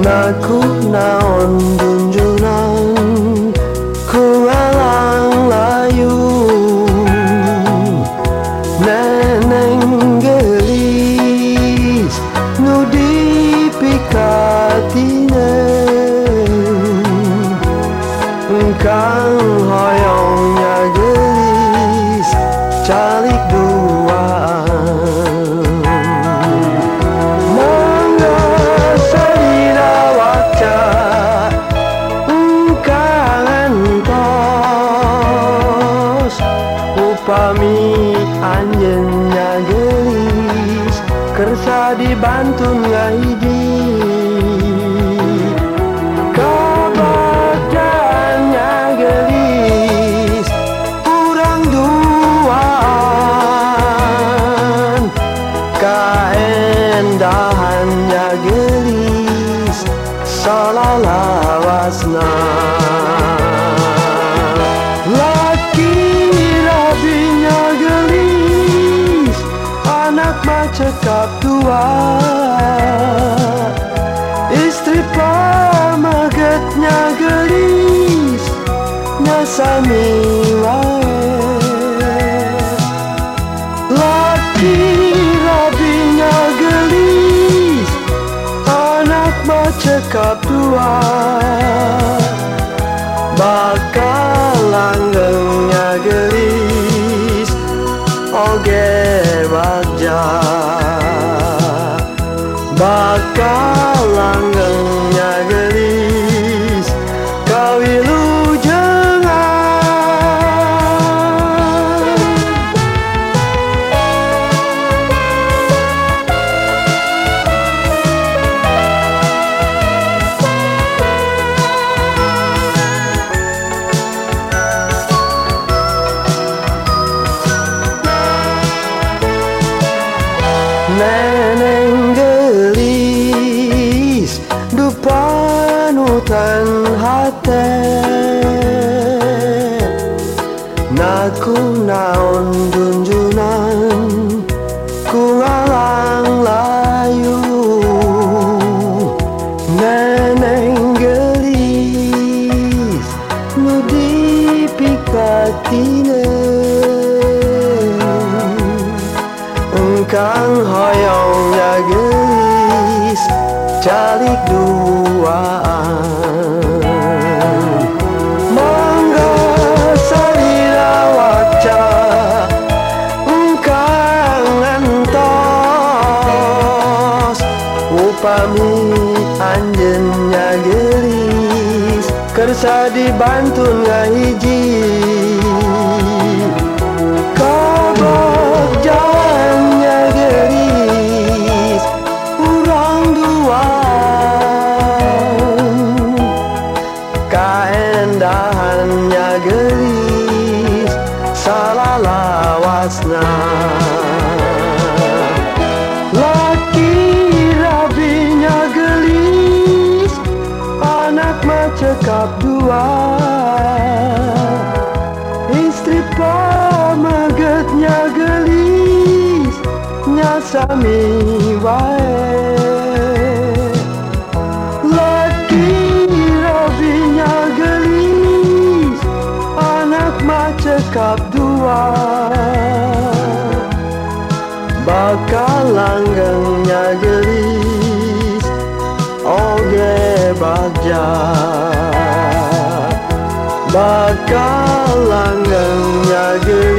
Naku naon kunjungan Kualang layu. Neneng gelis Nudi pikatine Engkau upami anjenya gelis kersa dibantu ngahiji kabajannya gelis kurang duaan. Kaendahannya gelis salah lawasna cekap tua Istri pamagetnya gelis Nyasami wae. Laki rabinya gelis Anak tua Bakal langgengnya gelis Oge wajah panutan hati. Naku naon junjunan Ku ngalang layu. Neneng gelis Nudi pikatine. Engkang hoyong ya gelis Calik duaan Upami anjennya gelis. Kersa dibantu ngahiji Nyasami wae Laki rabinya gelis Anak mah cekap dua. Bakal langgengnya gelis Oge bagja. Bakal langgengnya gelis